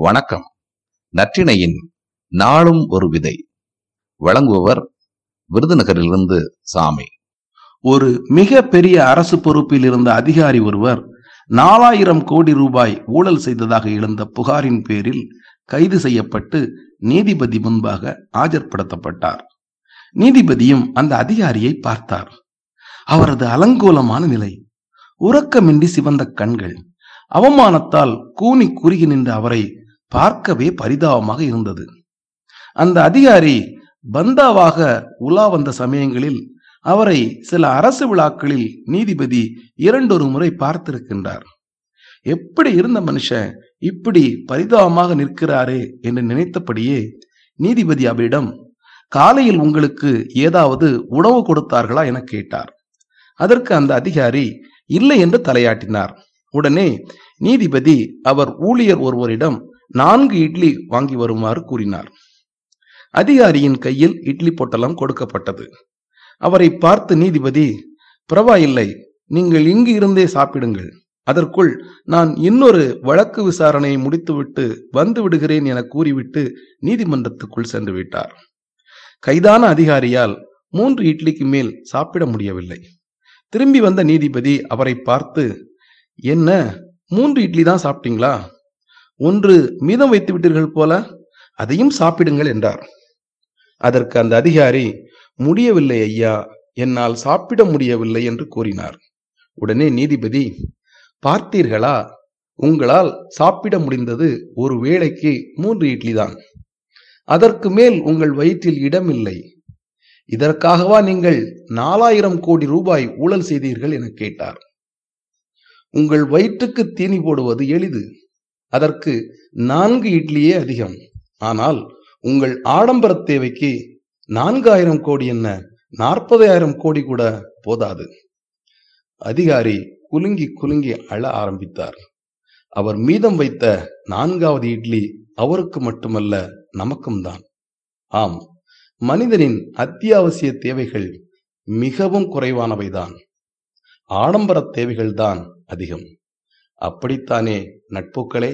வணக்கம். நற்றினையின் நாளும் ஒரு விதை. வழங்குபவர் விருதுநகரிலிருந்து சாமி. ஒரு மிக பெரிய அரசு பொறுப்பில் இருந்த அதிகாரி ஒருவர் நாலாயிரம் கோடி ரூபாய் ஊழல் செய்ததாக எழுந்த புகாரின் பேரில் கைது செய்யப்பட்டு நீதிபதி முன்பாக ஆஜர்படுத்தப்பட்டார். நீதிபதியும் அந்த அதிகாரியை பார்த்தார். அவரது அலங்கோலமான நிலை உறக்கமின்றி சிவந்த கண்கள் அவமானத்தால் கூனி குறுகி நின்ற அவரை பார்க்கவே பரிதாபமாக இருந்தது. அந்த அதிகாரி பந்தாவாக உலா வந்த சமயங்களில் அவரை சில அரசு விழாக்களில் நீதிபதி இரண்டொரு முறை பார்த்திருக்கின்றார். எப்படி இருந்த மனுஷன்? இப்படி பரிதாபமாக நிற்கிறாரே என்று நினைத்தபடியே நீதிபதி அவரிடம் காலையில் உங்களுக்கு ஏதாவது உணவு கொடுத்தார்களா? என கேட்டார். அதற்கு அந்த அதிகாரி இல்லை என்று தலையாட்டினார். உடனே நீதிபதி அவர் ஊழியர் ஒருவரிடம் நான்கு இட்லி வாங்கி வருமாறு கூறினார். அதிகாரியின் கையில் இட்லி பொட்டலம் கொடுக்கப்பட்டது. அவரை பார்த்து நீதிபதி பிரவா இல்லை நீங்கள் இங்கு இருந்தே சாப்பிடுங்கள். அதற்குள் நான் இன்னொரு வழக்கு விசாரணையை முடித்துவிட்டு வந்து விடுகிறேன் என கூறிவிட்டு நீதிமன்றத்துக்குள் சென்று விட்டார். கைதான அதிகாரியால் மூன்று இட்லிக்கு மேல் சாப்பிட முடியவில்லை. திரும்பி வந்த நீதிபதி அவரை பார்த்து என்ன மூன்று இட்லி தான் சாப்பிட்டீங்களா? ஒன்று மீதம் வைத்து விட்டீர்கள் போல அதையும் சாப்பிடுங்கள் என்றார். அதற்கு அந்த அதிகாரி முடியவில்லை ஐயா என்னால் சாப்பிட முடியவில்லை என்று கூறினார். உடனே நீதிபதி பார்த்தீர்களா உங்களால் சாப்பிட முடிந்தது ஒரு வேளைக்கு மூன்று இட்லி தான். அதற்கு மேல் உங்கள் வயிற்றில் இடமில்லை. இதற்காகவா நீங்கள் நாலாயிரம் கோடி ரூபாய் ஊழல் செய்தீர்கள் என கேட்டார். உங்கள் வயிற்றுக்கு தீனி போடுவது எளிது. அதற்கு நான்கு இட்லியே அதிகம். ஆனால் உங்கள் ஆடம்பர தேவைக்கு நான்காயிரம் கோடி என்ன? நாற்பதாயிரம் கோடி கூட போதாது. அதிகாரி குலுங்கி குலுங்கி அழ ஆரம்பித்தார். அவர் மீதம் வைத்த நான்காவது இட்லி அவருக்கு மட்டுமல்ல நமக்கும் தான். ஆம் மனிதனின் அத்தியாவசிய தேவைகள் மிகவும் குறைவானவைதான். ஆடம்பர தேவைகள்தான் அதிகம். அப்படித்தானே நட்புக்களே?